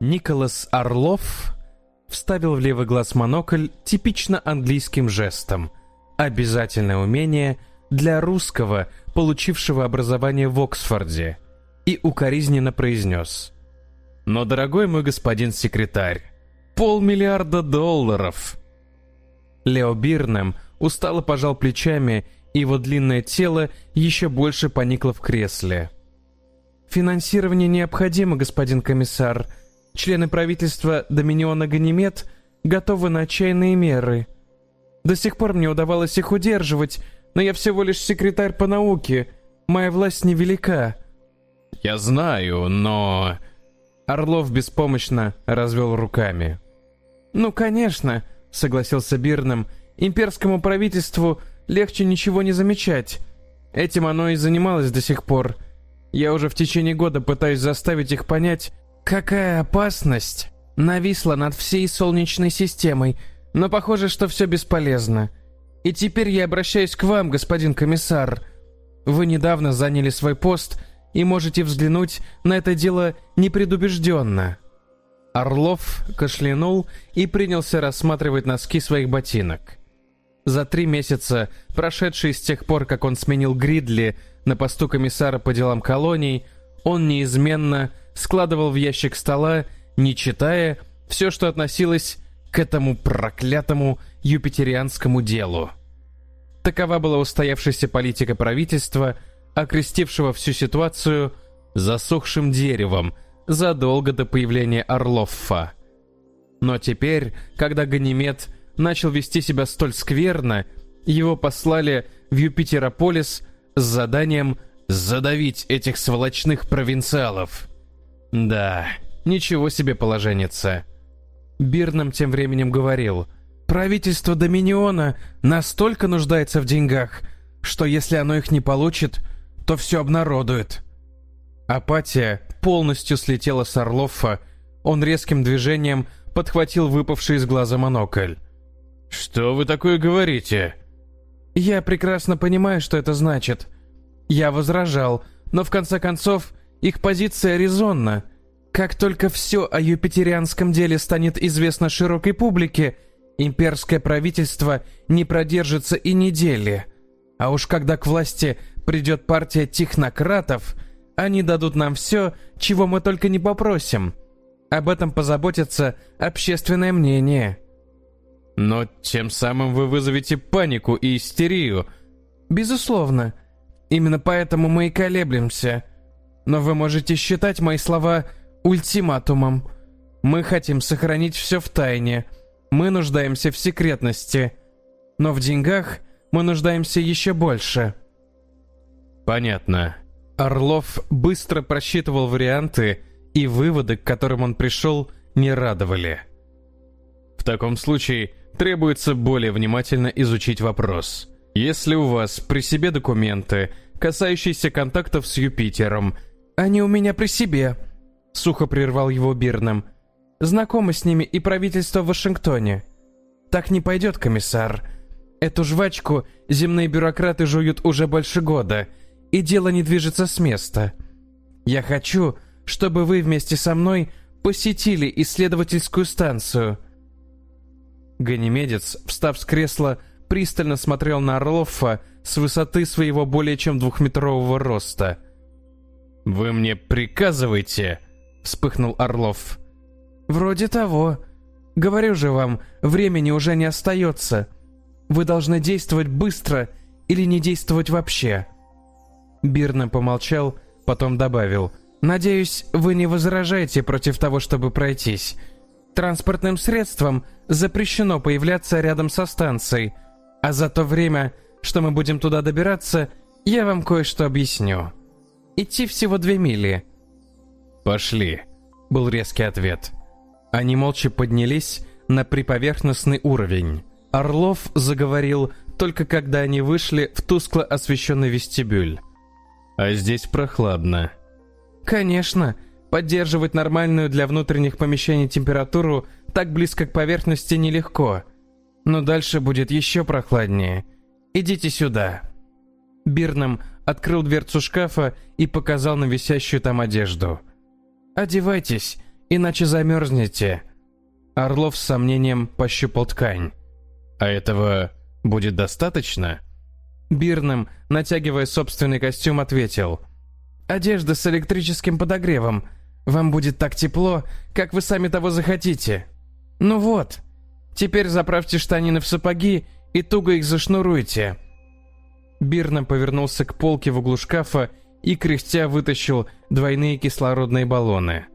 Николас Орлов вставил в левый глаз монокль типично английским жестом. Обязательное умение для русского, получившего образование в Оксфорде, и укоризненно произнес. «Но, дорогой мой господин секретарь, полмиллиарда долларов!» Лео Бирнем устало пожал плечами, и его длинное тело еще больше поникло в кресле. «Финансирование необходимо, господин комиссар», члены правительства Доминиона Ганимед готовы на отчаянные меры. До сих пор мне удавалось их удерживать, но я всего лишь секретарь по науке. Моя власть невелика». «Я знаю, но...» Орлов беспомощно развел руками. «Ну, конечно», — согласился Бирном, — «имперскому правительству легче ничего не замечать. Этим оно и занималось до сих пор. Я уже в течение года пытаюсь заставить их понять, Какая опасность нависла над всей Солнечной системой, но похоже, что все бесполезно. И теперь я обращаюсь к вам, господин комиссар. Вы недавно заняли свой пост и можете взглянуть на это дело непредубежденно». Орлов кашлянул и принялся рассматривать носки своих ботинок. За три месяца, прошедшие с тех пор, как он сменил Гридли на посту комиссара по делам колоний, он неизменно складывал в ящик стола, не читая, все, что относилось к этому проклятому юпитерианскому делу. Такова была устоявшаяся политика правительства, окрестившего всю ситуацию засохшим деревом задолго до появления Орлоффа. Но теперь, когда Ганимед начал вести себя столь скверно, его послали в Юпитерополис с заданием задавить этих сволочных провинциалов. Да, ничего себе положенница. Бирном тем временем говорил, правительство Доминиона настолько нуждается в деньгах, что если оно их не получит, то все обнародует. Апатия полностью слетела с Орлоффа, он резким движением подхватил выпавший из глаза монокль. «Что вы такое говорите?» «Я прекрасно понимаю, что это значит. Я возражал, но в конце концов их позиция резонна. Как только все о юпитерианском деле станет известно широкой публике, имперское правительство не продержится и недели. А уж когда к власти придет партия технократов, они дадут нам все, чего мы только не попросим. Об этом позаботится общественное мнение. Но тем самым вы вызовете панику и истерию. Безусловно. Именно поэтому мы и колеблемся. Но вы можете считать мои слова ультиматумом. Мы хотим сохранить все в тайне. Мы нуждаемся в секретности. Но в деньгах мы нуждаемся еще больше. Понятно. Орлов быстро просчитывал варианты, и выводы, к которым он пришел, не радовали. В таком случае требуется более внимательно изучить вопрос. Если у вас при себе документы, касающиеся контактов с Юпитером, они у меня при себе, сухо прервал его Бирном. Знакомы с ними и правительство в Вашингтоне. Так не пойдет, комиссар. Эту жвачку земные бюрократы жуют уже больше года, и дело не движется с места. Я хочу, чтобы вы вместе со мной посетили исследовательскую станцию. Ганимедец, встав с кресла, пристально смотрел на Орлоффа с высоты своего более чем двухметрового роста. «Вы мне приказываете?» — вспыхнул Орлов. «Вроде того. Говорю же вам, времени уже не остается. Вы должны действовать быстро или не действовать вообще». Бирна помолчал, потом добавил. «Надеюсь, вы не возражаете против того, чтобы пройтись. Транспортным средствам запрещено появляться рядом со станцией, а за то время, что мы будем туда добираться, я вам кое-что объясню. Идти всего две мили». «Пошли», — был резкий ответ. Они молча поднялись на приповерхностный уровень. Орлов заговорил только когда они вышли в тускло освещенный вестибюль. «А здесь прохладно». «Конечно. Поддерживать нормальную для внутренних помещений температуру так близко к поверхности нелегко. Но дальше будет еще прохладнее. Идите сюда». Бирном открыл дверцу шкафа и показал на висящую там одежду. «Одевайтесь иначе замерзнете». Орлов с сомнением пощупал ткань. «А этого будет достаточно?» Бирном, натягивая собственный костюм, ответил. «Одежда с электрическим подогревом. Вам будет так тепло, как вы сами того захотите. Ну вот, теперь заправьте штанины в сапоги и туго их зашнуруйте». Бирном повернулся к полке в углу шкафа и, кряхтя, вытащил двойные кислородные баллоны.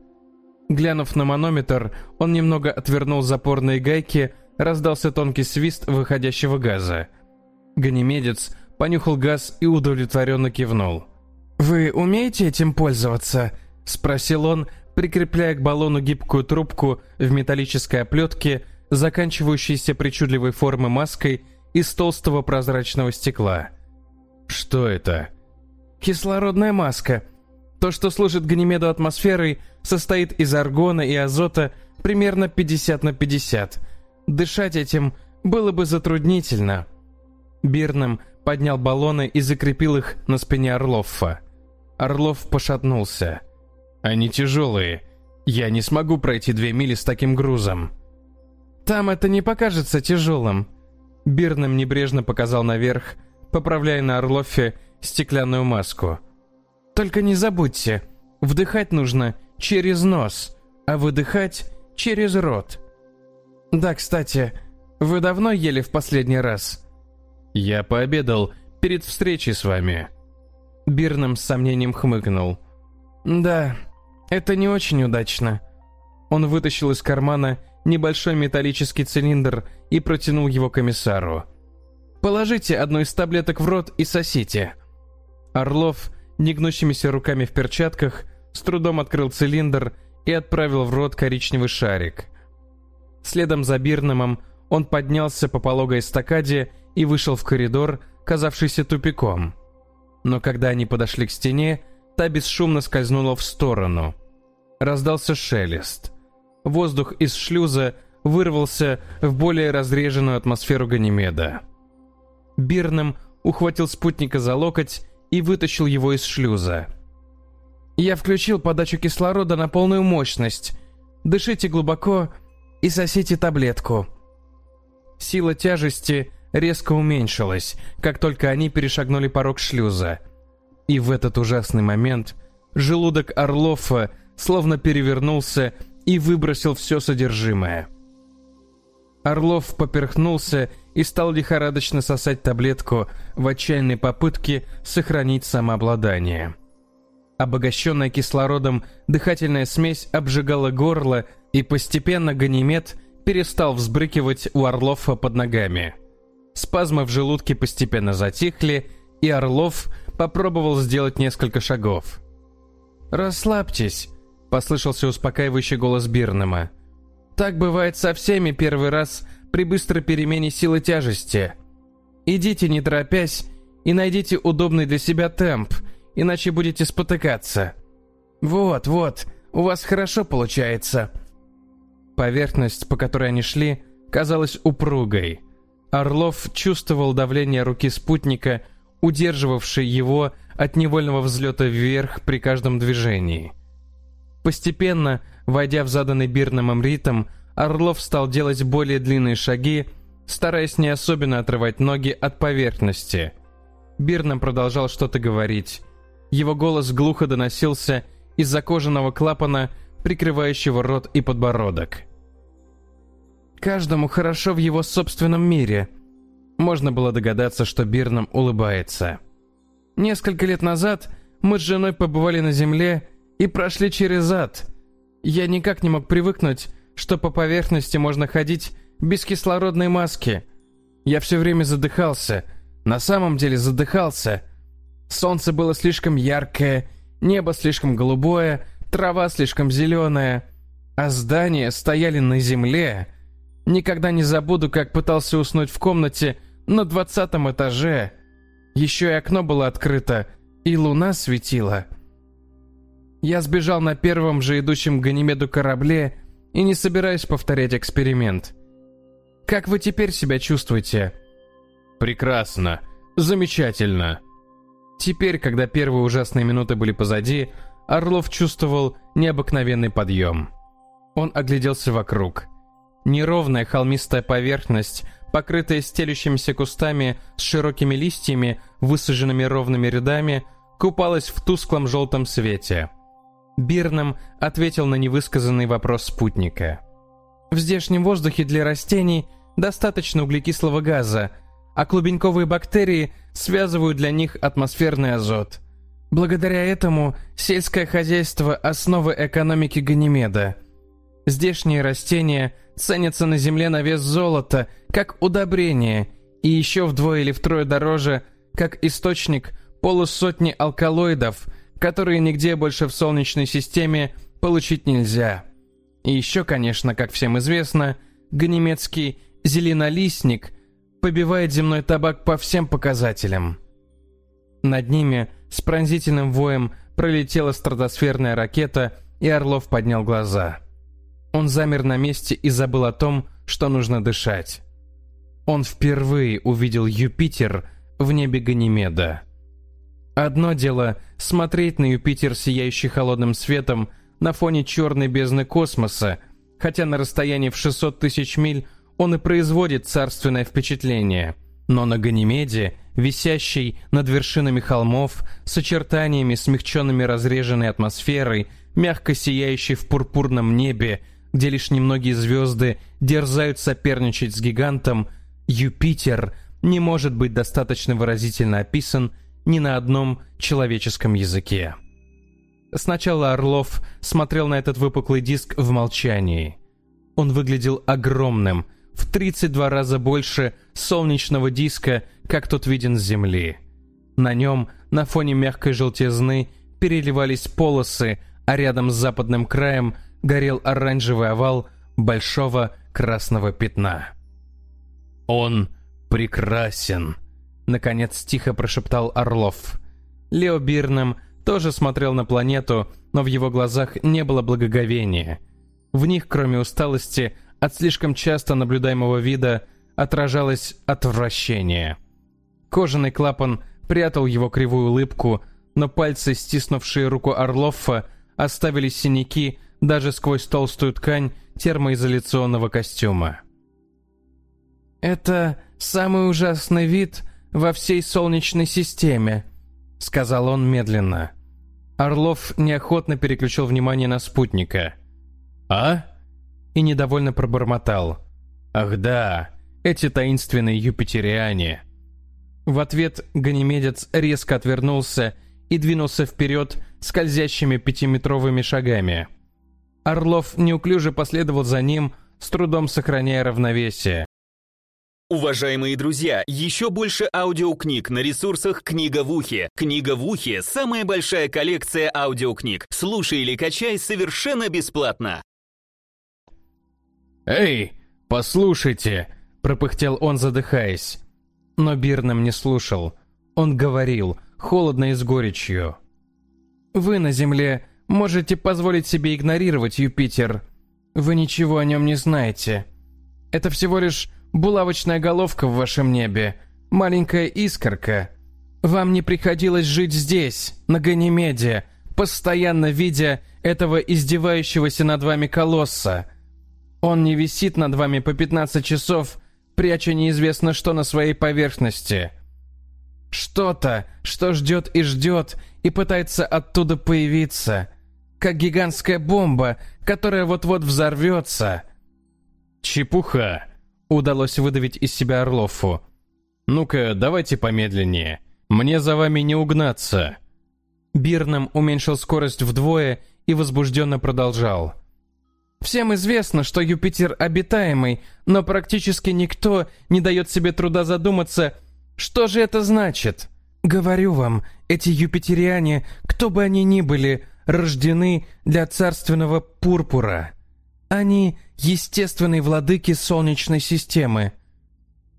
Глянув на манометр, он немного отвернул запорные гайки, раздался тонкий свист выходящего газа. Ганимедец понюхал газ и удовлетворенно кивнул. «Вы умеете этим пользоваться?» — спросил он, прикрепляя к баллону гибкую трубку в металлической оплетке, заканчивающейся причудливой формы маской из толстого прозрачного стекла. «Что это?» «Кислородная маска. То, что служит Ганимеду атмосферой, состоит из аргона и азота примерно 50 на 50. Дышать этим было бы затруднительно». Бирном поднял баллоны и закрепил их на спине Орловфа. Орлов пошатнулся. «Они тяжелые. Я не смогу пройти две мили с таким грузом». «Там это не покажется тяжелым». Бирном небрежно показал наверх, поправляя на Орлове стеклянную маску. «Только не забудьте, вдыхать нужно через нос, а выдыхать через рот». «Да, кстати, вы давно ели в последний раз?» «Я пообедал перед встречей с вами». Бирном с сомнением хмыкнул. «Да, это не очень удачно». Он вытащил из кармана небольшой металлический цилиндр и протянул его комиссару. «Положите одну из таблеток в рот и сосите». Орлов, негнущимися руками в перчатках, с трудом открыл цилиндр и отправил в рот коричневый шарик. Следом за Бирномом он поднялся по пологой эстакаде и вышел в коридор, казавшийся тупиком. Но когда они подошли к стене, та бесшумно скользнула в сторону. Раздался шелест. Воздух из шлюза вырвался в более разреженную атмосферу Ганимеда. Бирном ухватил спутника за локоть и вытащил его из шлюза. «Я включил подачу кислорода на полную мощность. Дышите глубоко и сосите таблетку». Сила тяжести резко уменьшилась, как только они перешагнули порог шлюза. И в этот ужасный момент желудок Орлова словно перевернулся и выбросил все содержимое. Орлов поперхнулся и стал лихорадочно сосать таблетку в отчаянной попытке сохранить самообладание. Обогащенная кислородом дыхательная смесь обжигала горло, и постепенно Ганимед перестал взбрыкивать у Орлова под ногами. Спазмы в желудке постепенно затихли, и Орлов попробовал сделать несколько шагов. «Расслабьтесь», — послышался успокаивающий голос Бирнема. «Так бывает со всеми первый раз при быстрой перемене силы тяжести. Идите не торопясь и найдите удобный для себя темп, иначе будете спотыкаться. Вот, вот, у вас хорошо получается». Поверхность, по которой они шли, казалась упругой. Орлов чувствовал давление руки спутника, удерживавшей его от невольного взлета вверх при каждом движении. Постепенно, войдя в заданный Бирномом ритм, Орлов стал делать более длинные шаги, стараясь не особенно отрывать ноги от поверхности. Бирном продолжал что-то говорить. Его голос глухо доносился из-за кожаного клапана, прикрывающего рот и подбородок. Каждому хорошо в его собственном мире. Можно было догадаться, что Бирном улыбается. Несколько лет назад мы с женой побывали на Земле и прошли через ад. Я никак не мог привыкнуть, что по поверхности можно ходить без кислородной маски. Я все время задыхался. На самом деле задыхался. Солнце было слишком яркое, небо слишком голубое, трава слишком зеленая, а здания стояли на земле, Никогда не забуду, как пытался уснуть в комнате на двадцатом этаже. Еще и окно было открыто, и луна светила. Я сбежал на первом же идущем к Ганимеду корабле и не собираюсь повторять эксперимент. Как вы теперь себя чувствуете? Прекрасно. Замечательно. Теперь, когда первые ужасные минуты были позади, Орлов чувствовал необыкновенный подъем. Он огляделся вокруг. Неровная холмистая поверхность, покрытая стелющимися кустами с широкими листьями, высаженными ровными рядами, купалась в тусклом желтом свете. Бирном ответил на невысказанный вопрос спутника. В здешнем воздухе для растений достаточно углекислого газа, а клубеньковые бактерии связывают для них атмосферный азот. Благодаря этому сельское хозяйство – основа экономики Ганимеда. Здешние растения ценятся на земле на вес золота, как удобрение, и еще вдвое или втрое дороже, как источник полусотни алкалоидов, которые нигде больше в Солнечной системе получить нельзя. И еще, конечно, как всем известно, ганимедский зеленолистник побивает земной табак по всем показателям. Над ними с пронзительным воем пролетела стратосферная ракета, и Орлов поднял глаза. Он замер на месте и забыл о том, что нужно дышать. Он впервые увидел Юпитер в небе Ганимеда. Одно дело смотреть на Юпитер, сияющий холодным светом, на фоне черной бездны космоса, хотя на расстоянии в 600 тысяч миль он и производит царственное впечатление. Но на Ганимеде, висящей над вершинами холмов, с очертаниями, смягченными разреженной атмосферой, мягко сияющей в пурпурном небе, где лишь немногие звезды дерзают соперничать с гигантом, Юпитер не может быть достаточно выразительно описан ни на одном человеческом языке. Сначала Орлов смотрел на этот выпуклый диск в молчании. Он выглядел огромным, в 32 раза больше солнечного диска, как тот виден с Земли. На нем, на фоне мягкой желтизны, переливались полосы, а рядом с западным краем горел оранжевый овал большого красного пятна. «Он прекрасен!» — наконец тихо прошептал Орлов. Лео Бирном тоже смотрел на планету, но в его глазах не было благоговения. В них, кроме усталости, от слишком часто наблюдаемого вида, отражалось отвращение. Кожаный клапан прятал его кривую улыбку, но пальцы, стиснувшие руку Орлоффа, оставили синяки даже сквозь толстую ткань термоизоляционного костюма. «Это самый ужасный вид во всей Солнечной системе», — сказал он медленно. Орлов неохотно переключил внимание на спутника. «А?» И недовольно пробормотал. «Ах да, эти таинственные юпитериане». В ответ Ганимедец резко отвернулся и двинулся вперед скользящими пятиметровыми шагами. Орлов неуклюже последовал за ним, с трудом сохраняя равновесие. Уважаемые друзья, еще больше аудиокниг на ресурсах «Книга в ухе». «Книга в ухе» — самая большая коллекция аудиокниг. Слушай или качай совершенно бесплатно. «Эй, послушайте!» — пропыхтел он, задыхаясь. Но Бирном не слушал. Он говорил, холодно и с горечью. «Вы на Земле можете позволить себе игнорировать Юпитер. Вы ничего о нем не знаете. Это всего лишь булавочная головка в вашем небе, маленькая искорка. Вам не приходилось жить здесь, на Ганимеде, постоянно видя этого издевающегося над вами колосса. Он не висит над вами по 15 часов, пряча неизвестно что на своей поверхности. Что-то, что ждет и ждет, и пытается оттуда появиться. Как гигантская бомба, которая вот-вот взорвется. Чепуха удалось выдавить из себя Орлову. «Ну-ка, давайте помедленнее. Мне за вами не угнаться». Бирном уменьшил скорость вдвое и возбужденно продолжал. «Всем известно, что Юпитер обитаемый, но практически никто не дает себе труда задуматься, что же это значит. Говорю вам, эти юпитериане, кто бы они ни были, рождены для царственного пурпура. Они естественные владыки Солнечной системы».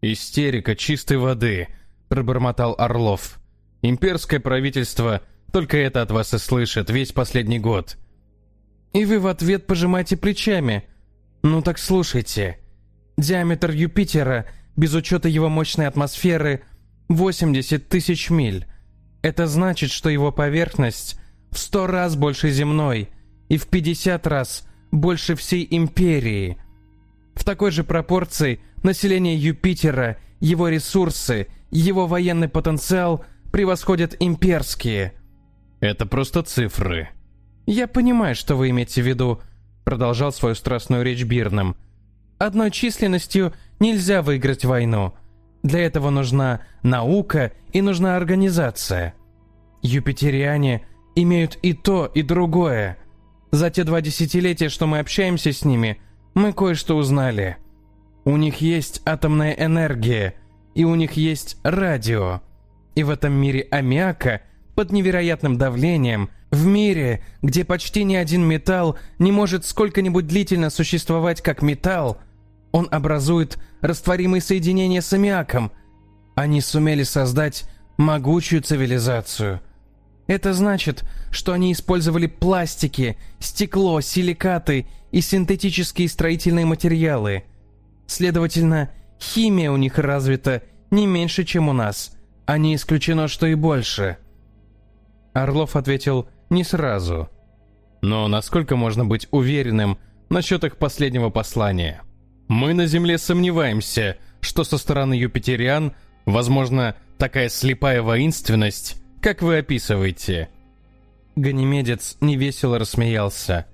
«Истерика чистой воды», — пробормотал Орлов. «Имперское правительство только это от вас и слышит весь последний год». «И вы в ответ пожимаете плечами. Ну так слушайте. Диаметр Юпитера, без учета его мощной атмосферы, 80 тысяч миль. Это значит, что его поверхность в 100 раз больше земной и в 50 раз больше всей империи. В такой же пропорции население Юпитера, его ресурсы, его военный потенциал превосходят имперские. Это просто цифры. Я понимаю, что вы имеете в виду, продолжал свою страстную речь Бирном. Одной численностью нельзя выиграть войну. Для этого нужна наука и нужна организация. Юпитериане имеют и то, и другое. За те два десятилетия, что мы общаемся с ними, мы кое-что узнали. У них есть атомная энергия, и у них есть радио. И в этом мире аммиака под невероятным давлением, в мире, где почти ни один металл не может сколько-нибудь длительно существовать как металл, он образует растворимые соединения с аммиаком. Они сумели создать могучую цивилизацию. Это значит, что они использовали пластики, стекло, силикаты и синтетические строительные материалы. Следовательно, химия у них развита не меньше, чем у нас, а не исключено, что и больше. Орлов ответил не сразу. Но насколько можно быть уверенным насчет их последнего послания? Мы на Земле сомневаемся, что со стороны юпитериан, возможно, такая слепая воинственность, как вы описываете. Ганимедец невесело рассмеялся.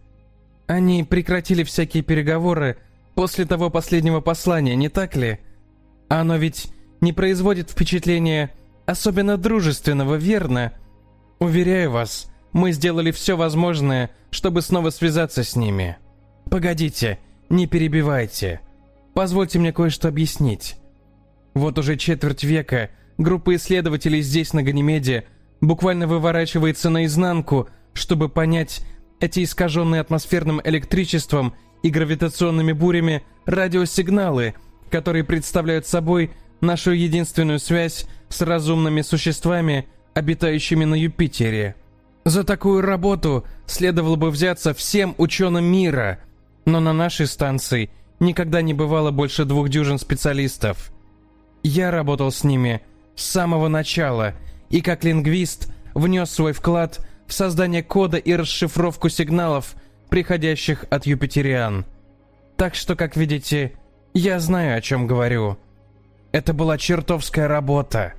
Они прекратили всякие переговоры после того последнего послания, не так ли? Оно ведь не производит впечатления особенно дружественного, верно? Уверяю вас, мы сделали все возможное, чтобы снова связаться с ними. Погодите, не перебивайте. Позвольте мне кое-что объяснить. Вот уже четверть века группа исследователей здесь, на Ганимеде, буквально выворачивается наизнанку, чтобы понять эти искаженные атмосферным электричеством и гравитационными бурями радиосигналы, которые представляют собой нашу единственную связь с разумными существами, обитающими на Юпитере. За такую работу следовало бы взяться всем ученым мира – но на нашей станции никогда не бывало больше двух дюжин специалистов. Я работал с ними с самого начала и как лингвист внес свой вклад в создание кода и расшифровку сигналов, приходящих от юпитериан. Так что, как видите, я знаю, о чем говорю. Это была чертовская работа.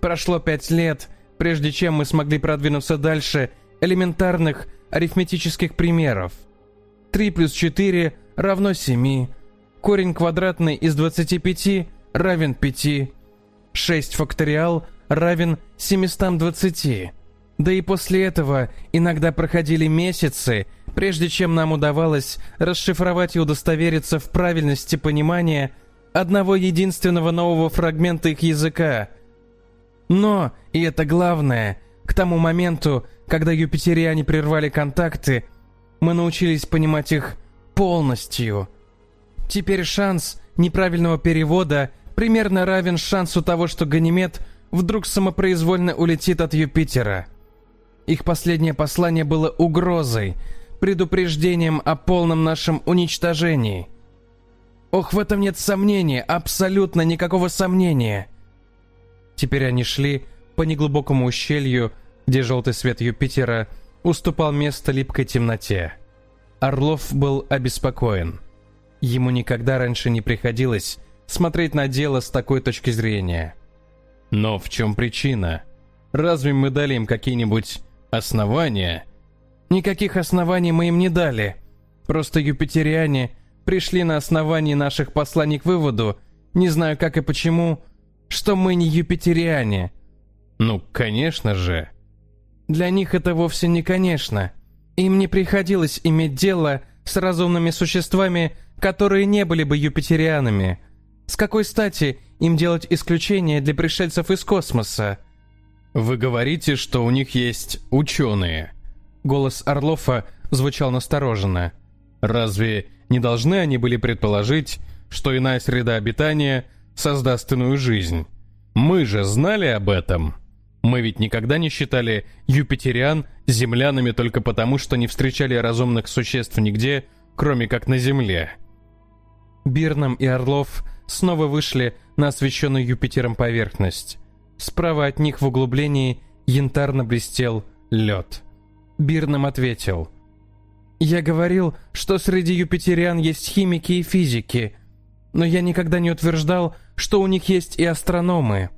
Прошло пять лет, прежде чем мы смогли продвинуться дальше элементарных арифметических примеров – 3 плюс 4 равно 7. Корень квадратный из 25 равен 5. 6 факториал равен 720. Да и после этого иногда проходили месяцы, прежде чем нам удавалось расшифровать и удостовериться в правильности понимания одного единственного нового фрагмента их языка. Но, и это главное, к тому моменту, когда юпитериане прервали контакты, мы научились понимать их полностью. Теперь шанс неправильного перевода примерно равен шансу того, что Ганимед вдруг самопроизвольно улетит от Юпитера. Их последнее послание было угрозой, предупреждением о полном нашем уничтожении. Ох, в этом нет сомнения, абсолютно никакого сомнения. Теперь они шли по неглубокому ущелью, где желтый свет Юпитера – уступал место липкой темноте. Орлов был обеспокоен. Ему никогда раньше не приходилось смотреть на дело с такой точки зрения. Но в чем причина? Разве мы дали им какие-нибудь основания? Никаких оснований мы им не дали. Просто юпитериане пришли на основании наших посланий к выводу, не знаю как и почему, что мы не юпитериане. Ну, конечно же. Для них это вовсе не конечно. Им не приходилось иметь дело с разумными существами, которые не были бы юпитерианами. С какой стати им делать исключение для пришельцев из космоса? Вы говорите, что у них есть ученые. Голос Орлова звучал настороженно. Разве не должны они были предположить, что иная среда обитания создаст иную жизнь? Мы же знали об этом. Мы ведь никогда не считали юпитериан землянами только потому, что не встречали разумных существ нигде, кроме как на Земле. Бирном и Орлов снова вышли на освещенную Юпитером поверхность. Справа от них в углублении янтарно блестел лед. Бирном ответил. Я говорил, что среди юпитериан есть химики и физики, но я никогда не утверждал, что у них есть и астрономы.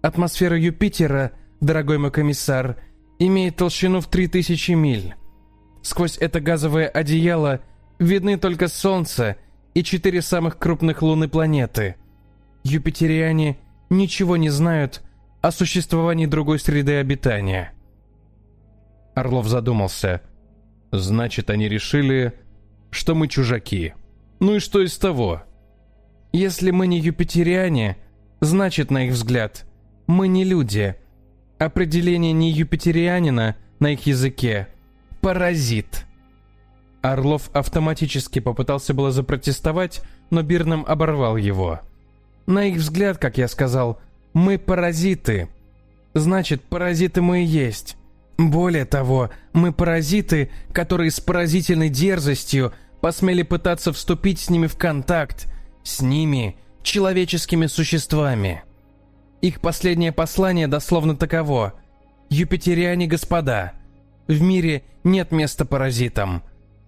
Атмосфера Юпитера, дорогой мой комиссар, имеет толщину в 3000 миль. Сквозь это газовое одеяло видны только Солнце и четыре самых крупных луны планеты. Юпитериане ничего не знают о существовании другой среды обитания. Орлов задумался. Значит, они решили, что мы чужаки. Ну и что из того? Если мы не юпитериане, значит, на их взгляд, мы не люди. Определение не юпитерианина на их языке – паразит. Орлов автоматически попытался было запротестовать, но Бирном оборвал его. На их взгляд, как я сказал, мы паразиты. Значит, паразиты мы и есть. Более того, мы паразиты, которые с поразительной дерзостью посмели пытаться вступить с ними в контакт, с ними, человеческими существами. Их последнее послание дословно таково. «Юпитериане, господа, в мире нет места паразитам.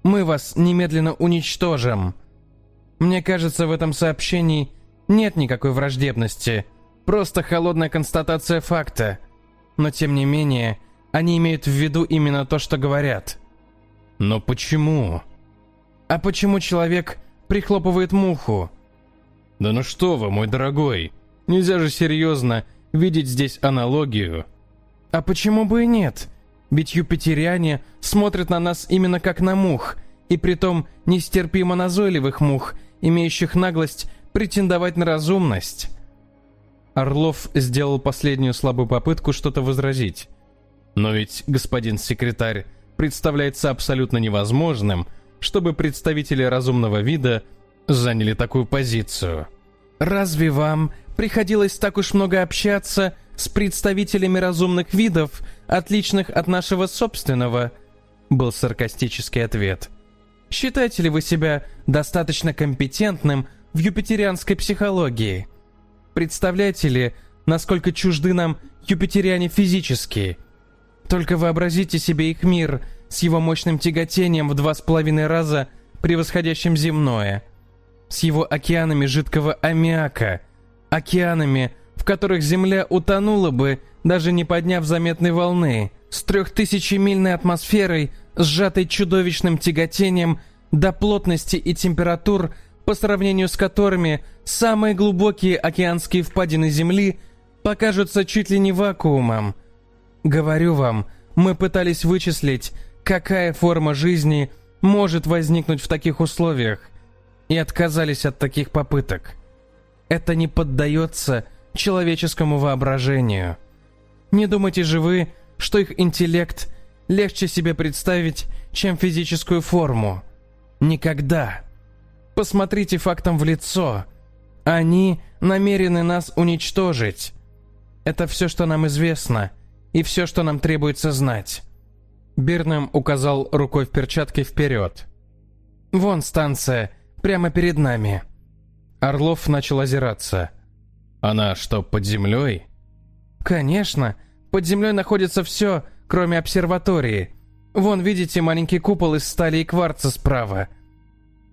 Мы вас немедленно уничтожим». Мне кажется, в этом сообщении нет никакой враждебности, просто холодная констатация факта. Но тем не менее, они имеют в виду именно то, что говорят. Но почему? А почему человек прихлопывает муху? Да ну что вы, мой дорогой, нельзя же серьезно видеть здесь аналогию. А почему бы и нет? Ведь юпитериане смотрят на нас именно как на мух, и притом нестерпимо назойливых мух, имеющих наглость претендовать на разумность. Орлов сделал последнюю слабую попытку что-то возразить. Но ведь, господин секретарь, представляется абсолютно невозможным, чтобы представители разумного вида заняли такую позицию. «Разве вам приходилось так уж много общаться с представителями разумных видов, отличных от нашего собственного?» Был саркастический ответ. «Считаете ли вы себя достаточно компетентным в юпитерианской психологии? Представляете ли, насколько чужды нам юпитериане физически? Только вообразите себе их мир с его мощным тяготением в два с половиной раза превосходящим земное – с его океанами жидкого аммиака, океанами, в которых Земля утонула бы, даже не подняв заметной волны, с трехтысячемильной атмосферой, сжатой чудовищным тяготением до плотности и температур, по сравнению с которыми самые глубокие океанские впадины Земли покажутся чуть ли не вакуумом. Говорю вам, мы пытались вычислить, какая форма жизни может возникнуть в таких условиях и отказались от таких попыток. Это не поддается человеческому воображению. Не думайте же вы, что их интеллект легче себе представить, чем физическую форму. Никогда. Посмотрите фактам в лицо. Они намерены нас уничтожить. Это все, что нам известно, и все, что нам требуется знать. Бирнем указал рукой в перчатке вперед. «Вон станция, прямо перед нами». Орлов начал озираться. «Она что, под землей?» «Конечно. Под землей находится все, кроме обсерватории. Вон, видите, маленький купол из стали и кварца справа».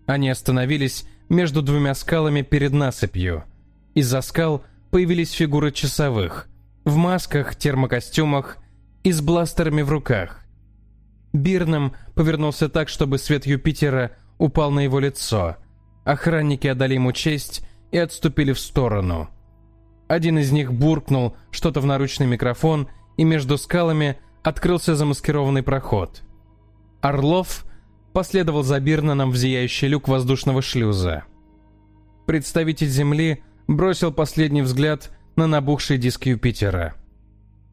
Они остановились между двумя скалами перед насыпью. Из-за скал появились фигуры часовых. В масках, термокостюмах и с бластерами в руках. Бирном повернулся так, чтобы свет Юпитера упал на его лицо. Охранники отдали ему честь и отступили в сторону. Один из них буркнул что-то в наручный микрофон, и между скалами открылся замаскированный проход. Орлов последовал за Бирнаном в зияющий люк воздушного шлюза. Представитель Земли бросил последний взгляд на набухший диск Юпитера.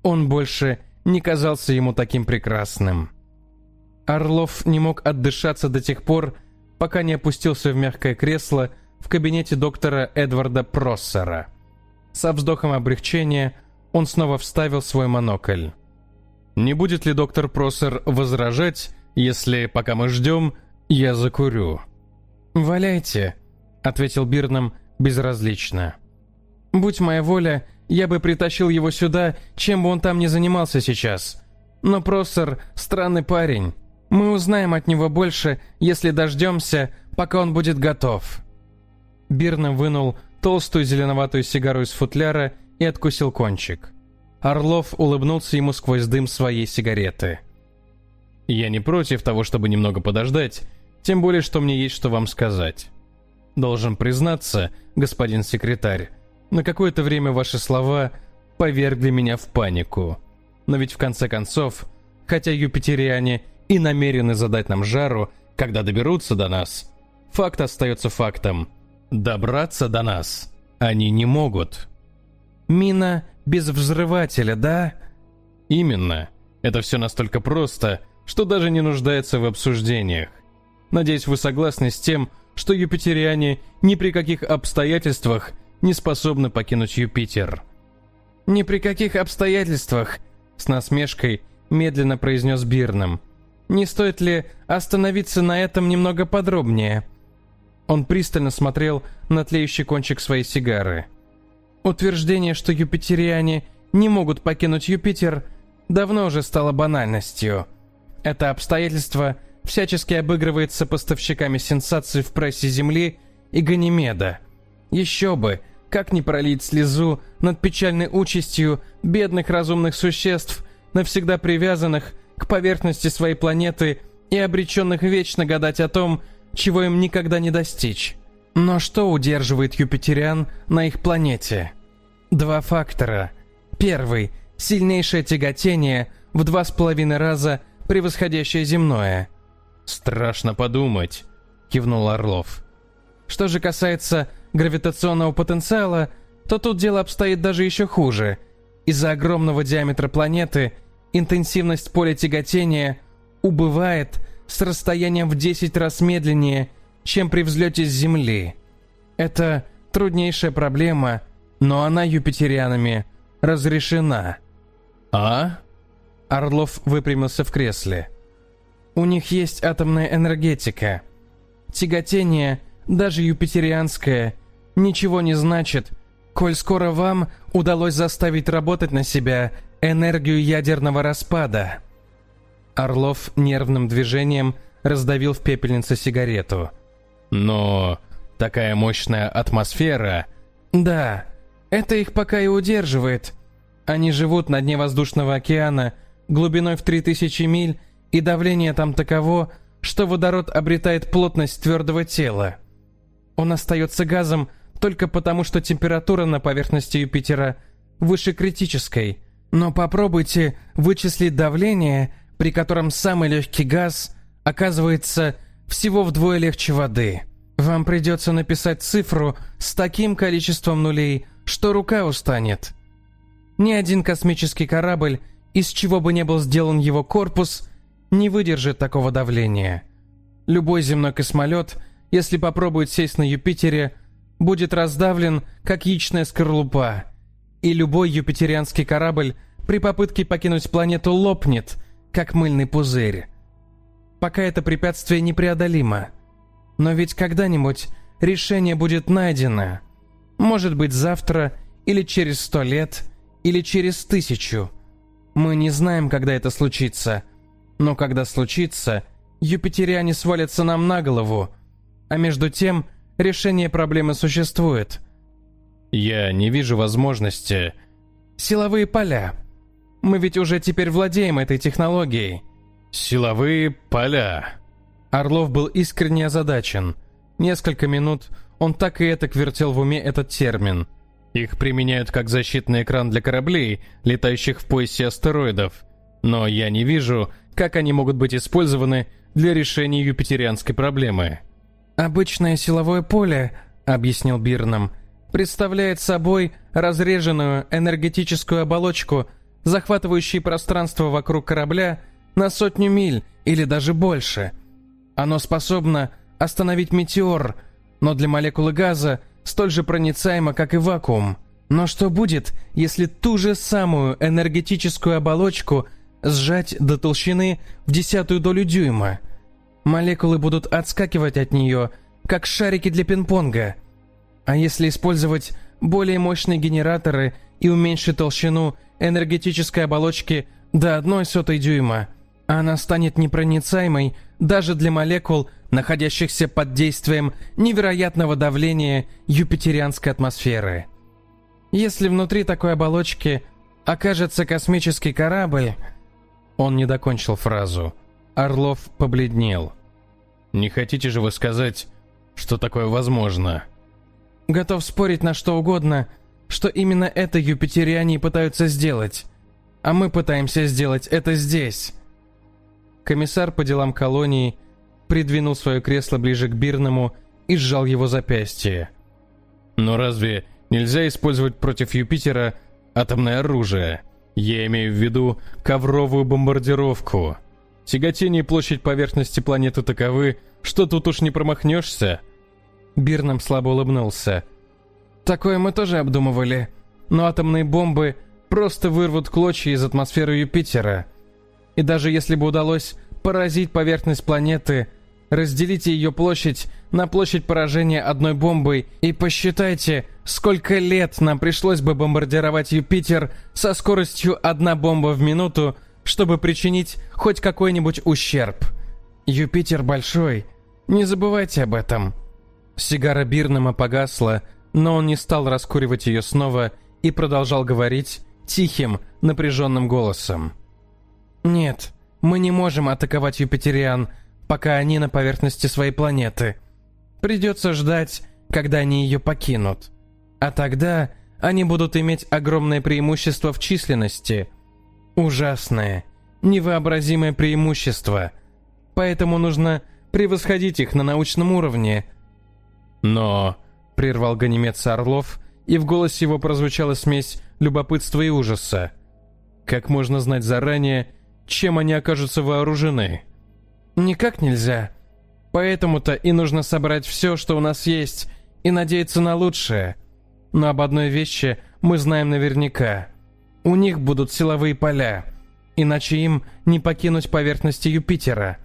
Он больше не казался ему таким прекрасным. Орлов не мог отдышаться до тех пор, пока не опустился в мягкое кресло в кабинете доктора Эдварда Проссера. Со вздохом облегчения он снова вставил свой монокль. «Не будет ли доктор Проссер возражать, если, пока мы ждем, я закурю?» «Валяйте», — ответил Бирном безразлично. «Будь моя воля, я бы притащил его сюда, чем бы он там ни занимался сейчас. Но Проссер — странный парень. Мы узнаем от него больше, если дождемся, пока он будет готов». Бирном вынул толстую зеленоватую сигару из футляра и откусил кончик. Орлов улыбнулся ему сквозь дым своей сигареты. «Я не против того, чтобы немного подождать, тем более, что мне есть что вам сказать. Должен признаться, господин секретарь, на какое-то время ваши слова повергли меня в панику. Но ведь в конце концов, хотя юпитериане и намерены задать нам жару, когда доберутся до нас, факт остается фактом. Добраться до нас они не могут. Мина без взрывателя, да? Именно. Это все настолько просто, что даже не нуждается в обсуждениях. Надеюсь, вы согласны с тем, что юпитериане ни при каких обстоятельствах не способны покинуть Юпитер. «Ни при каких обстоятельствах», — с насмешкой медленно произнес Бирном. «Не стоит ли остановиться на этом немного подробнее?» Он пристально смотрел на тлеющий кончик своей сигары. Утверждение, что юпитериане не могут покинуть Юпитер, давно уже стало банальностью. Это обстоятельство всячески обыгрывается поставщиками сенсаций в прессе Земли и Ганимеда. Еще бы, как не пролить слезу над печальной участью бедных разумных существ, навсегда привязанных к поверхности своей планеты и обреченных вечно гадать о том, чего им никогда не достичь. Но что удерживает юпитериан на их планете? Два фактора. Первый – сильнейшее тяготение в два с половиной раза превосходящее земное. «Страшно подумать», – кивнул Орлов. Что же касается гравитационного потенциала, то тут дело обстоит даже еще хуже. Из-за огромного диаметра планеты интенсивность поля тяготения убывает с расстоянием в 10 раз медленнее, чем при взлете с Земли. Это труднейшая проблема, но она юпитерианами разрешена. «А?» Орлов выпрямился в кресле. «У них есть атомная энергетика. Тяготение, даже юпитерианское, ничего не значит, коль скоро вам удалось заставить работать на себя энергию ядерного распада». Орлов нервным движением раздавил в пепельнице сигарету. «Но такая мощная атмосфера...» «Да, это их пока и удерживает. Они живут на дне воздушного океана, глубиной в 3000 миль, и давление там таково, что водород обретает плотность твердого тела. Он остается газом только потому, что температура на поверхности Юпитера выше критической. Но попробуйте вычислить давление при котором самый легкий газ оказывается всего вдвое легче воды. Вам придется написать цифру с таким количеством нулей, что рука устанет. Ни один космический корабль, из чего бы ни был сделан его корпус, не выдержит такого давления. Любой земной космолет, если попробует сесть на Юпитере, будет раздавлен, как яичная скорлупа. И любой юпитерианский корабль при попытке покинуть планету лопнет – как мыльный пузырь. Пока это препятствие непреодолимо. Но ведь когда-нибудь решение будет найдено. Может быть завтра, или через сто лет, или через тысячу. Мы не знаем, когда это случится. Но когда случится, юпитериане свалятся нам на голову. А между тем, решение проблемы существует. Я не вижу возможности... Силовые поля. Мы ведь уже теперь владеем этой технологией. Силовые поля. Орлов был искренне озадачен. Несколько минут он так и этак вертел в уме этот термин. Их применяют как защитный экран для кораблей, летающих в поясе астероидов. Но я не вижу, как они могут быть использованы для решения юпитерианской проблемы. «Обычное силовое поле», — объяснил Бирном, — «представляет собой разреженную энергетическую оболочку — захватывающий пространство вокруг корабля на сотню миль или даже больше. Оно способно остановить метеор, но для молекулы газа столь же проницаемо, как и вакуум. Но что будет, если ту же самую энергетическую оболочку сжать до толщины в десятую долю дюйма? Молекулы будут отскакивать от нее, как шарики для пинг-понга. А если использовать более мощные генераторы и уменьшить толщину энергетической оболочки до одной сотой дюйма. Она станет непроницаемой даже для молекул, находящихся под действием невероятного давления юпитерианской атмосферы. Если внутри такой оболочки окажется космический корабль... Он не докончил фразу. Орлов побледнел. «Не хотите же вы сказать, что такое возможно?» «Готов спорить на что угодно, что именно это юпитериане пытаются сделать. А мы пытаемся сделать это здесь». Комиссар по делам колонии придвинул свое кресло ближе к Бирному и сжал его запястье. «Но разве нельзя использовать против Юпитера атомное оружие? Я имею в виду ковровую бомбардировку. Тяготение и площадь поверхности планеты таковы, что тут уж не промахнешься». Бирном слабо улыбнулся. «Такое мы тоже обдумывали, но атомные бомбы просто вырвут клочья из атмосферы Юпитера. И даже если бы удалось поразить поверхность планеты, разделите ее площадь на площадь поражения одной бомбой и посчитайте, сколько лет нам пришлось бы бомбардировать Юпитер со скоростью одна бомба в минуту, чтобы причинить хоть какой-нибудь ущерб. Юпитер большой, не забывайте об этом. Сигара Бирнема погасла, но он не стал раскуривать ее снова и продолжал говорить тихим, напряженным голосом. «Нет, мы не можем атаковать юпитериан, пока они на поверхности своей планеты. Придется ждать, когда они ее покинут. А тогда они будут иметь огромное преимущество в численности. Ужасное, невообразимое преимущество. Поэтому нужно превосходить их на научном уровне. Но, прервал Ганимец Орлов, и в голосе его прозвучала смесь любопытства и ужаса. Как можно знать заранее, чем они окажутся вооружены? Никак нельзя. Поэтому-то и нужно собрать все, что у нас есть, и надеяться на лучшее. Но об одной вещи мы знаем наверняка. У них будут силовые поля, иначе им не покинуть поверхности Юпитера.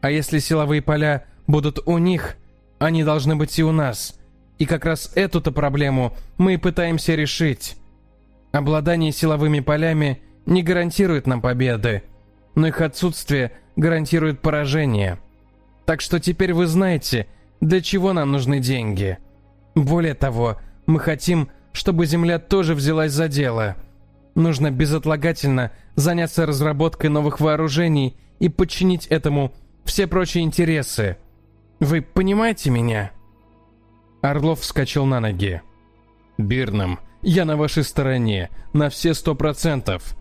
А если силовые поля будут у них, они должны быть и у нас. И как раз эту-то проблему мы и пытаемся решить. Обладание силовыми полями не гарантирует нам победы, но их отсутствие гарантирует поражение. Так что теперь вы знаете, для чего нам нужны деньги. Более того, мы хотим, чтобы Земля тоже взялась за дело. Нужно безотлагательно заняться разработкой новых вооружений и подчинить этому все прочие интересы. Вы понимаете меня?» Орлов вскочил на ноги. «Бирном, я на вашей стороне, на все сто процентов.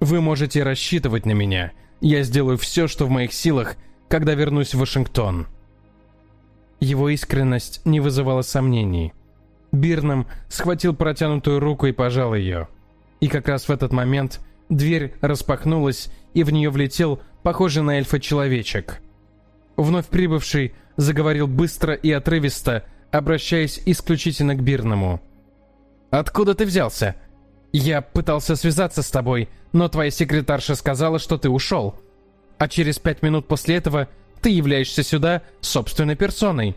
Вы можете рассчитывать на меня. Я сделаю все, что в моих силах, когда вернусь в Вашингтон». Его искренность не вызывала сомнений. Бирном схватил протянутую руку и пожал ее. И как раз в этот момент дверь распахнулась, и в нее влетел похожий на эльфа человечек. Вновь прибывший заговорил быстро и отрывисто, обращаясь исключительно к Бирному. «Откуда ты взялся? Я пытался связаться с тобой, но твоя секретарша сказала, что ты ушел. А через пять минут после этого ты являешься сюда собственной персоной.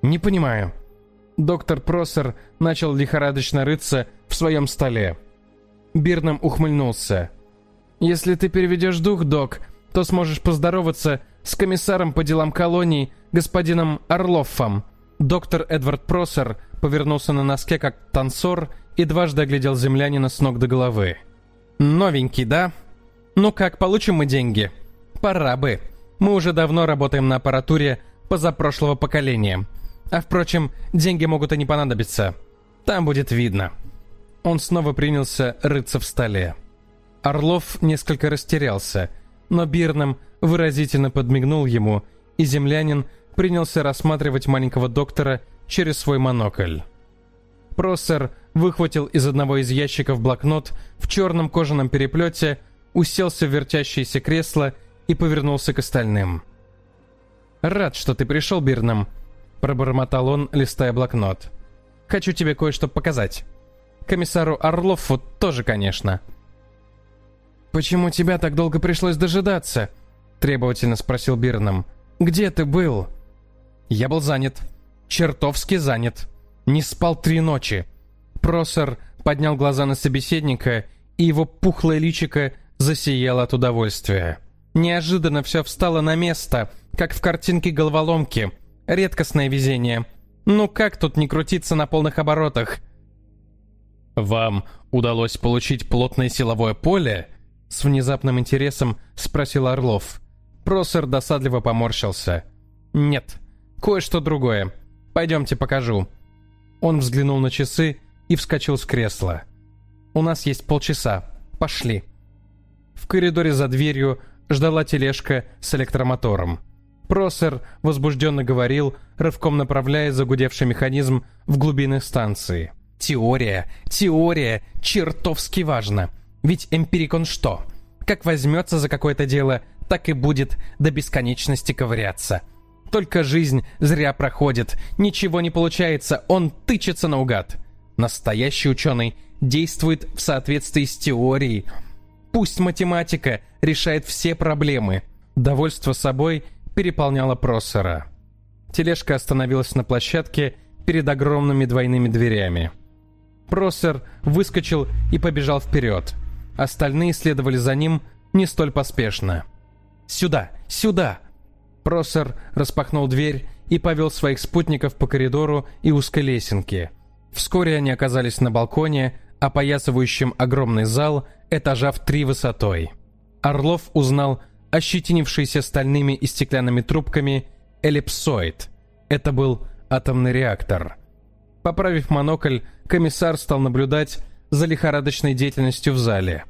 Не понимаю». Доктор Просер начал лихорадочно рыться в своем столе. Бирном ухмыльнулся. «Если ты переведешь дух, док, то сможешь поздороваться с комиссаром по делам колонии, господином Орлоффом». Доктор Эдвард Просер повернулся на носке, как танцор, и дважды оглядел землянина с ног до головы. «Новенький, да? Ну как, получим мы деньги? Пора бы. Мы уже давно работаем на аппаратуре позапрошлого поколения. А впрочем, деньги могут и не понадобиться. Там будет видно». Он снова принялся рыться в столе. Орлов несколько растерялся, но Бирном выразительно подмигнул ему, и землянин принялся рассматривать маленького доктора через свой монокль. Проссер выхватил из одного из ящиков блокнот в черном кожаном переплете, уселся в вертящееся кресло и повернулся к остальным. «Рад, что ты пришел, Бирном», — пробормотал он, листая блокнот. «Хочу тебе кое-что показать. Комиссару Орлову тоже, конечно». «Почему тебя так долго пришлось дожидаться?» — требовательно спросил Бирном. «Где ты был?» «Я был занят. Чертовски занят. Не спал три ночи. Просер поднял глаза на собеседника, и его пухлое личико засияло от удовольствия. Неожиданно все встало на место, как в картинке головоломки. Редкостное везение. Ну как тут не крутиться на полных оборотах? «Вам удалось получить плотное силовое поле?» С внезапным интересом спросил Орлов. Просер досадливо поморщился. «Нет, кое-что другое. Пойдемте покажу». Он взглянул на часы и вскочил с кресла. «У нас есть полчаса. Пошли». В коридоре за дверью ждала тележка с электромотором. Просер возбужденно говорил, рывком направляя загудевший механизм в глубины станции. «Теория, теория, чертовски важно. Ведь эмпирик он что? Как возьмется за какое-то дело, так и будет до бесконечности ковыряться. Только жизнь зря проходит, ничего не получается, он тычется наугад. Настоящий ученый действует в соответствии с теорией. Пусть математика решает все проблемы. Довольство собой переполняло Проссера. Тележка остановилась на площадке перед огромными двойными дверями. Проссер выскочил и побежал вперед. Остальные следовали за ним не столь поспешно. «Сюда! Сюда!» Проссер распахнул дверь и повел своих спутников по коридору и узкой лесенке. Вскоре они оказались на балконе, опоясывающем огромный зал этажа в три высотой. Орлов узнал ощетинившийся стальными и стеклянными трубками эллипсоид. Это был атомный реактор. Поправив монокль, комиссар стал наблюдать за лихорадочной деятельностью в зале.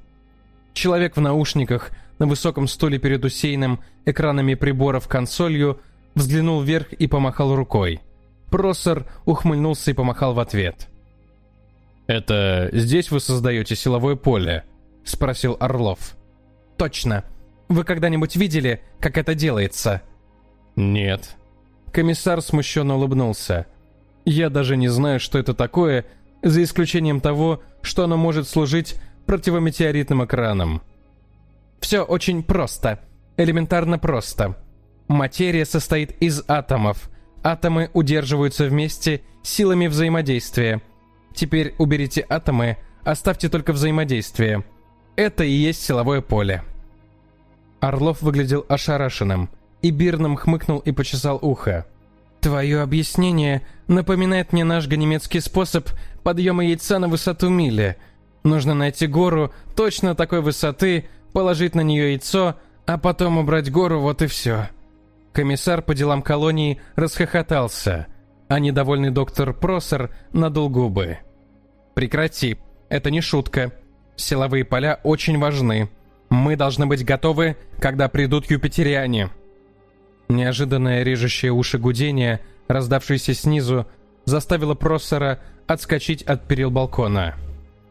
Человек в наушниках – на высоком стуле перед усеянным экранами приборов консолью, взглянул вверх и помахал рукой. Проссор ухмыльнулся и помахал в ответ. «Это здесь вы создаете силовое поле?» — спросил Орлов. «Точно. Вы когда-нибудь видели, как это делается?» «Нет». Комиссар смущенно улыбнулся. «Я даже не знаю, что это такое, за исключением того, что оно может служить противометеоритным экраном. Все очень просто. Элементарно просто. Материя состоит из атомов. Атомы удерживаются вместе силами взаимодействия. Теперь уберите атомы, оставьте только взаимодействие. Это и есть силовое поле. Орлов выглядел ошарашенным, и Бирном хмыкнул и почесал ухо. «Твое объяснение напоминает мне наш ганемецкий способ подъема яйца на высоту мили. Нужно найти гору точно такой высоты, положить на нее яйцо, а потом убрать гору, вот и все. Комиссар по делам колонии расхохотался, а недовольный доктор Просер надул губы. «Прекрати, это не шутка. Силовые поля очень важны. Мы должны быть готовы, когда придут юпитериане». Неожиданное режущее уши гудение, раздавшееся снизу, заставило Проссера отскочить от перил балкона.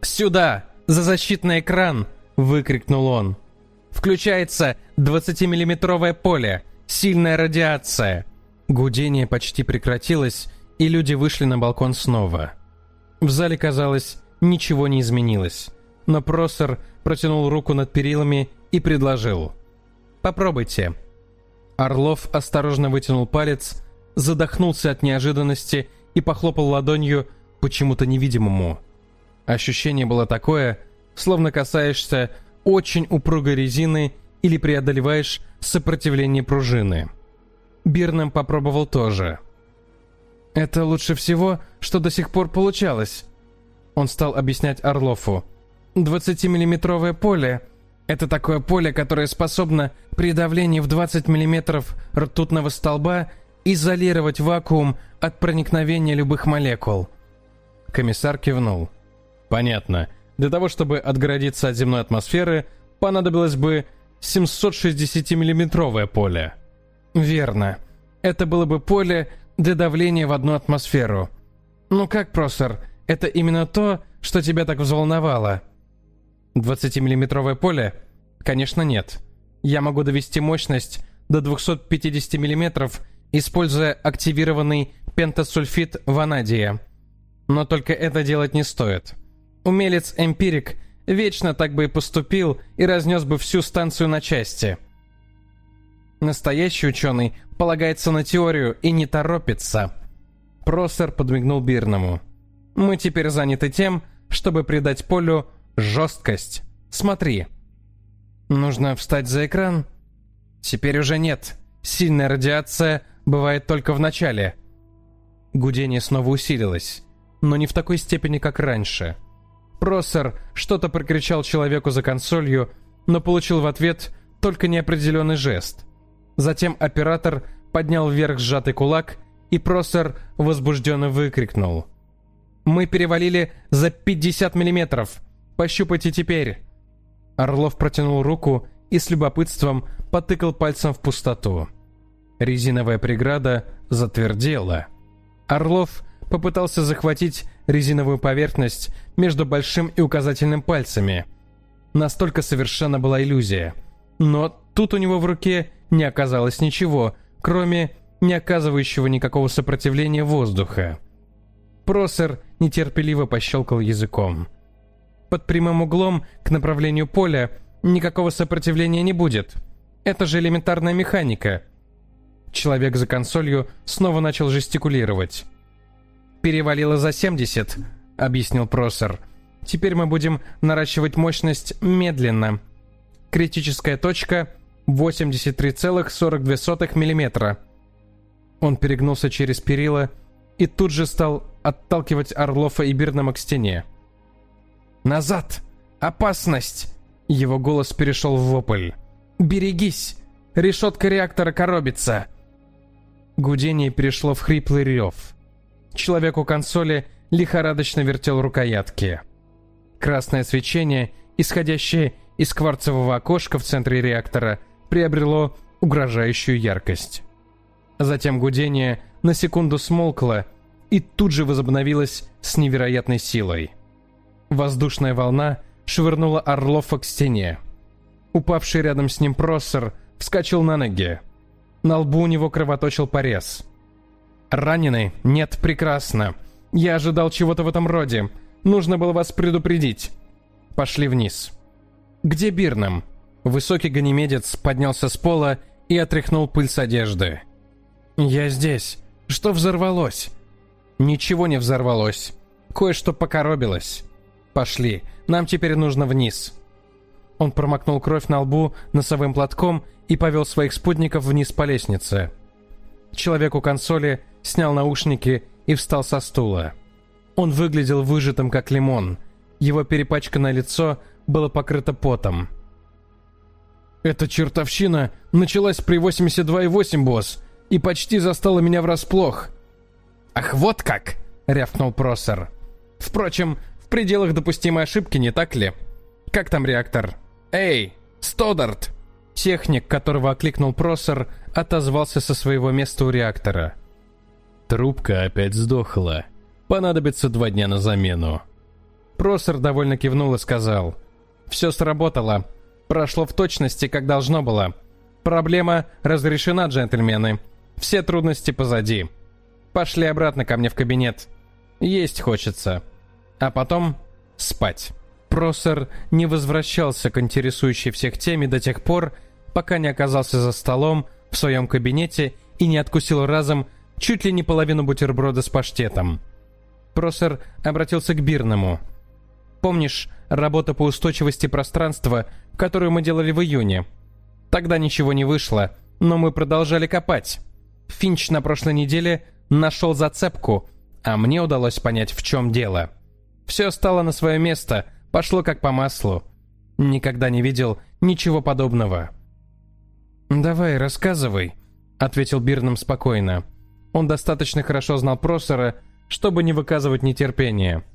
«Сюда! За защитный экран!» — выкрикнул он. «Включается 20-миллиметровое поле. Сильная радиация». Гудение почти прекратилось, и люди вышли на балкон снова. В зале, казалось, ничего не изменилось. Но Просер протянул руку над перилами и предложил. «Попробуйте». Орлов осторожно вытянул палец, задохнулся от неожиданности и похлопал ладонью почему-то невидимому. Ощущение было такое, словно касаешься очень упругой резины или преодолеваешь сопротивление пружины. Бирнам попробовал тоже. «Это лучше всего, что до сих пор получалось», он стал объяснять Орлову. «20-миллиметровое поле — это такое поле, которое способно при давлении в 20 миллиметров ртутного столба изолировать вакуум от проникновения любых молекул». Комиссар кивнул. «Понятно. Для того, чтобы отгородиться от земной атмосферы, понадобилось бы 760-миллиметровое поле. Верно. Это было бы поле для давления в одну атмосферу. Ну как, профессор, это именно то, что тебя так взволновало? 20-миллиметровое поле? Конечно, нет. Я могу довести мощность до 250 миллиметров, используя активированный пентасульфид ванадия. Но только это делать не стоит. Умелец-эмпирик вечно так бы и поступил и разнес бы всю станцию на части. Настоящий ученый полагается на теорию и не торопится. Просер подмигнул Бирному. Мы теперь заняты тем, чтобы придать полю жесткость. Смотри. Нужно встать за экран? Теперь уже нет. Сильная радиация бывает только в начале. Гудение снова усилилось, но не в такой степени, как раньше. Проссер что-то прокричал человеку за консолью, но получил в ответ только неопределенный жест. Затем оператор поднял вверх сжатый кулак, и Проссер возбужденно выкрикнул. «Мы перевалили за 50 миллиметров! Пощупайте теперь!» Орлов протянул руку и с любопытством потыкал пальцем в пустоту. Резиновая преграда затвердела. Орлов попытался захватить резиновую поверхность между большим и указательным пальцами. Настолько совершенно была иллюзия. Но тут у него в руке не оказалось ничего, кроме не оказывающего никакого сопротивления воздуха. Просер нетерпеливо пощелкал языком. Под прямым углом к направлению поля никакого сопротивления не будет. Это же элементарная механика. Человек за консолью снова начал жестикулировать. «Перевалило за 70», — объяснил Просер. «Теперь мы будем наращивать мощность медленно. Критическая точка 83,42 мм». Он перегнулся через перила и тут же стал отталкивать Орлова и Бирнама к стене. «Назад! Опасность!» Его голос перешел в вопль. «Берегись! Решетка реактора коробится!» Гудение перешло в хриплый рев. Человек у консоли лихорадочно вертел рукоятки. Красное свечение, исходящее из кварцевого окошка в центре реактора, приобрело угрожающую яркость. Затем гудение на секунду смолкло и тут же возобновилось с невероятной силой. Воздушная волна швырнула Орлова к стене. Упавший рядом с ним Проссер вскочил на ноги. На лбу у него кровоточил порез. «Раненый? Нет, прекрасно. Я ожидал чего-то в этом роде. Нужно было вас предупредить. Пошли вниз». «Где Бирнам?» Высокий ганимедец поднялся с пола и отряхнул пыль с одежды. «Я здесь. Что взорвалось?» «Ничего не взорвалось. Кое-что покоробилось. «Пошли, нам теперь нужно вниз». Он промокнул кровь на лбу носовым платком и повел своих спутников вниз по лестнице. Человек у консоли снял наушники и встал со стула. Он выглядел выжатым, как лимон. Его перепачканное лицо было покрыто потом. «Эта чертовщина началась при 82,8, босс, и почти застала меня врасплох». «Ах, вот как!» — рявкнул Просер. «Впрочем, в пределах допустимой ошибки, не так ли? Как там реактор? Эй, Стодарт! Техник, которого окликнул Просер, отозвался со своего места у реактора. Трубка опять сдохла. Понадобится два дня на замену. Просер довольно кивнул и сказал. «Все сработало. Прошло в точности, как должно было. Проблема разрешена, джентльмены. Все трудности позади. Пошли обратно ко мне в кабинет. Есть хочется» а потом спать. Просер не возвращался к интересующей всех теме до тех пор, пока не оказался за столом в своем кабинете и не откусил разом чуть ли не половину бутерброда с паштетом. Просер обратился к Бирному. «Помнишь работа по устойчивости пространства, которую мы делали в июне? Тогда ничего не вышло, но мы продолжали копать. Финч на прошлой неделе нашел зацепку, а мне удалось понять, в чем дело». Все стало на свое место, пошло как по маслу. Никогда не видел ничего подобного. «Давай, рассказывай», — ответил Бирном спокойно. Он достаточно хорошо знал Просера, чтобы не выказывать нетерпения.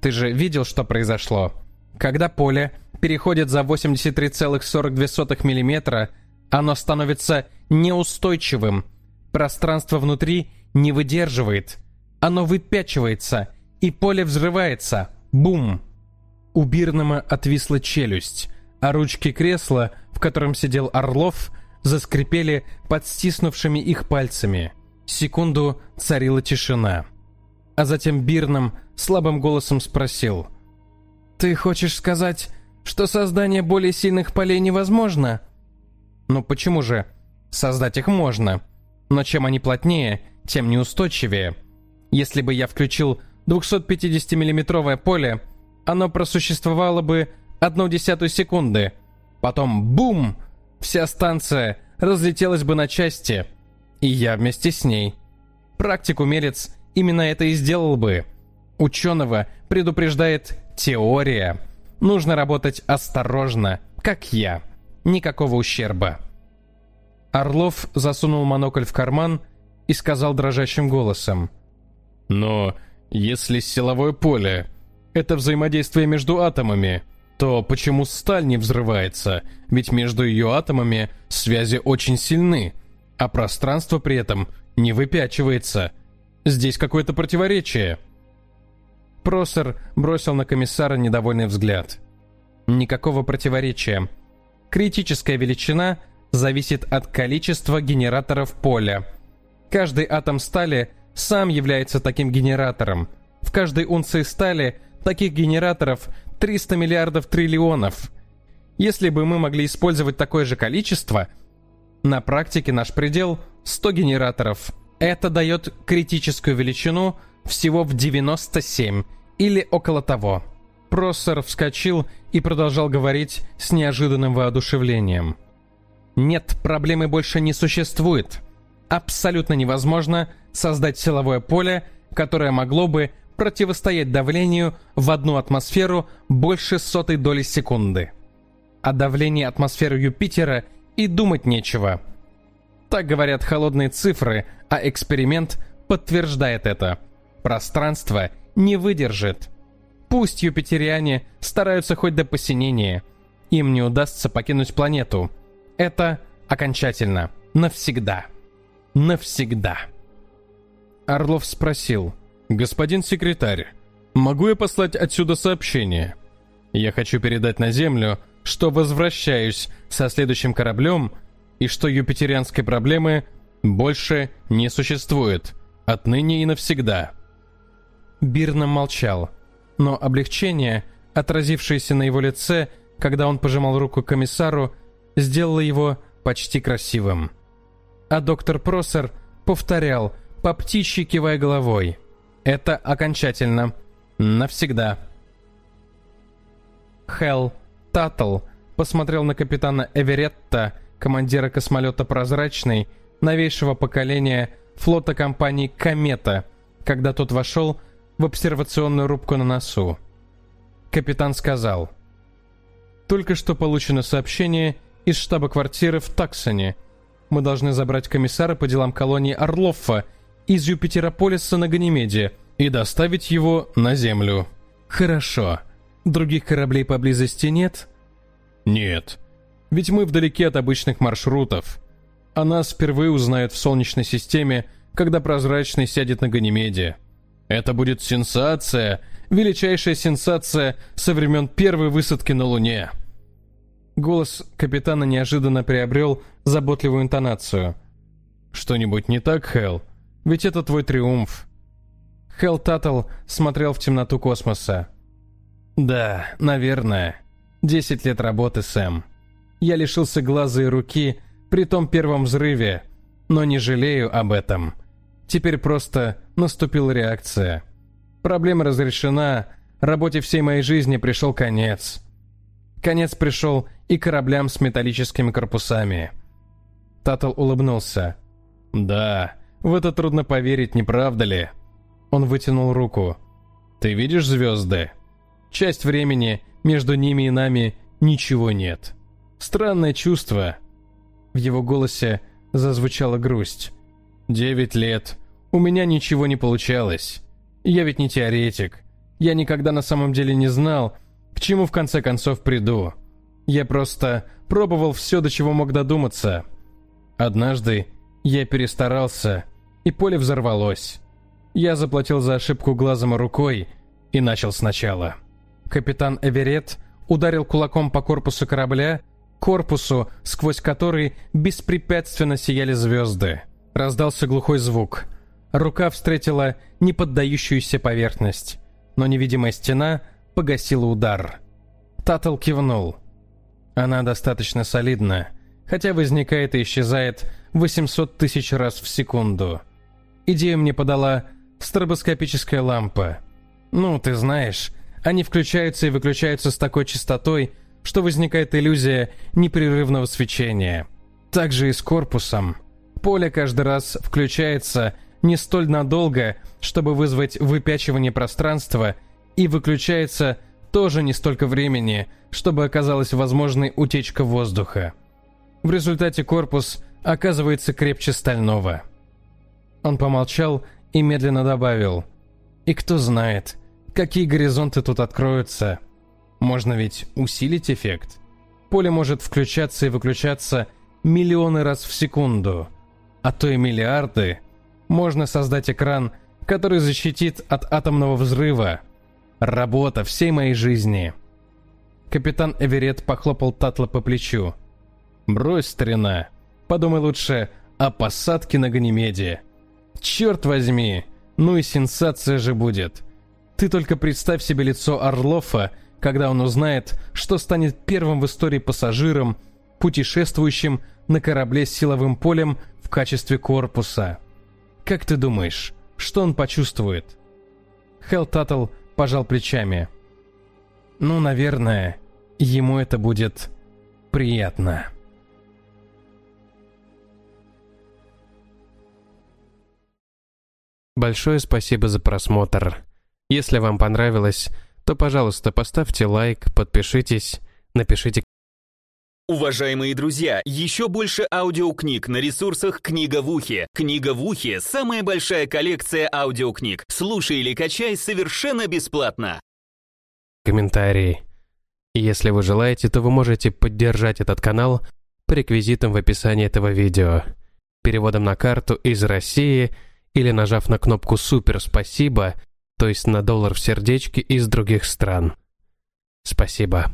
«Ты же видел, что произошло? Когда поле переходит за 83,42 мм, оно становится неустойчивым. Пространство внутри не выдерживает. Оно выпячивается и поле взрывается. Бум! У Бирнама отвисла челюсть, а ручки кресла, в котором сидел Орлов, заскрипели под стиснувшими их пальцами. Секунду царила тишина. А затем Бирном слабым голосом спросил. «Ты хочешь сказать, что создание более сильных полей невозможно?» «Ну почему же? Создать их можно. Но чем они плотнее, тем неустойчивее. Если бы я включил 250-миллиметровое поле, оно просуществовало бы одну десятую секунды. Потом бум! Вся станция разлетелась бы на части, и я вместе с ней. Практик-умелец именно это и сделал бы. Ученого предупреждает теория. Нужно работать осторожно, как я. Никакого ущерба. Орлов засунул монокль в карман и сказал дрожащим голосом. «Но если силовое поле — это взаимодействие между атомами, то почему сталь не взрывается? Ведь между ее атомами связи очень сильны, а пространство при этом не выпячивается. Здесь какое-то противоречие». Просер бросил на комиссара недовольный взгляд. Никакого противоречия. Критическая величина зависит от количества генераторов поля. Каждый атом стали сам является таким генератором. В каждой унции стали таких генераторов 300 миллиардов триллионов. Если бы мы могли использовать такое же количество, на практике наш предел 100 генераторов. Это дает критическую величину – всего в 97 или около того. Проссор вскочил и продолжал говорить с неожиданным воодушевлением. Нет, проблемы больше не существует. Абсолютно невозможно создать силовое поле, которое могло бы противостоять давлению в одну атмосферу больше сотой доли секунды. О давлении атмосферы Юпитера и думать нечего. Так говорят холодные цифры, а эксперимент подтверждает это – Пространство не выдержит. Пусть юпитериане стараются хоть до посинения. Им не удастся покинуть планету. Это окончательно. Навсегда. Навсегда. Орлов спросил. «Господин секретарь, могу я послать отсюда сообщение? Я хочу передать на Землю, что возвращаюсь со следующим кораблем и что юпитерианской проблемы больше не существует. Отныне и навсегда». Бирном молчал, но облегчение, отразившееся на его лице, когда он пожимал руку комиссару, сделало его почти красивым. А доктор Просер повторял, по птичьи кивая головой. «Это окончательно. Навсегда». Хелл Таттл посмотрел на капитана Эверетта, командира космолета «Прозрачный», новейшего поколения флота компании «Комета», когда тот вошел в обсервационную рубку на носу. Капитан сказал. «Только что получено сообщение из штаба квартиры в Таксоне. Мы должны забрать комиссара по делам колонии Орлоффа из Юпитерополиса на Ганимеде и доставить его на Землю». «Хорошо. Других кораблей поблизости нет?» «Нет. Ведь мы вдалеке от обычных маршрутов. О нас впервые узнают в Солнечной системе, когда прозрачный сядет на Ганимеде. Это будет сенсация, величайшая сенсация со времен первой высадки на Луне. Голос капитана неожиданно приобрел заботливую интонацию. «Что-нибудь не так, Хелл? Ведь это твой триумф». Хелл Таттл смотрел в темноту космоса. «Да, наверное. Десять лет работы, Сэм. Я лишился глаза и руки при том первом взрыве, но не жалею об этом. Теперь просто наступила реакция. Проблема разрешена, работе всей моей жизни пришел конец. Конец пришел и кораблям с металлическими корпусами. Татл улыбнулся. «Да, в это трудно поверить, не правда ли?» Он вытянул руку. «Ты видишь звезды? Часть времени между ними и нами ничего нет. Странное чувство». В его голосе зазвучала грусть. Девять лет. У меня ничего не получалось. Я ведь не теоретик. Я никогда на самом деле не знал, к чему в конце концов приду. Я просто пробовал все, до чего мог додуматься. Однажды я перестарался, и поле взорвалось. Я заплатил за ошибку глазом и рукой и начал сначала. Капитан Эверетт ударил кулаком по корпусу корабля, корпусу, сквозь который беспрепятственно сияли звезды. Раздался глухой звук. Рука встретила неподдающуюся поверхность, но невидимая стена погасила удар. Татл кивнул. Она достаточно солидна, хотя возникает и исчезает 800 тысяч раз в секунду. Идею мне подала стробоскопическая лампа. Ну, ты знаешь, они включаются и выключаются с такой частотой, что возникает иллюзия непрерывного свечения. Также и с корпусом. Поле каждый раз включается не столь надолго, чтобы вызвать выпячивание пространства, и выключается тоже не столько времени, чтобы оказалась возможной утечка воздуха. В результате корпус оказывается крепче стального. Он помолчал и медленно добавил. «И кто знает, какие горизонты тут откроются. Можно ведь усилить эффект. Поле может включаться и выключаться миллионы раз в секунду, а то и миллиарды. Можно создать экран, который защитит от атомного взрыва, Работа всей моей жизни. Капитан Эверетт похлопал Татла по плечу. Брось, старина. Подумай лучше о посадке на Ганимеде. Черт возьми, ну и сенсация же будет. Ты только представь себе лицо Орлофа, когда он узнает, что станет первым в истории пассажиром, путешествующим на корабле с силовым полем в качестве корпуса. Как ты думаешь, что он почувствует? Хелл Таттл пожал плечами. Ну, наверное, ему это будет приятно. Большое спасибо за просмотр. Если вам понравилось, то, пожалуйста, поставьте лайк, подпишитесь, напишите Уважаемые друзья, еще больше аудиокниг на ресурсах «Книга в ухе». «Книга в ухе» — самая большая коллекция аудиокниг. Слушай или качай совершенно бесплатно. комментарии. Если вы желаете, то вы можете поддержать этот канал по реквизитам в описании этого видео, переводом на карту из России или нажав на кнопку «Супер спасибо», то есть на доллар в сердечке из других стран. Спасибо.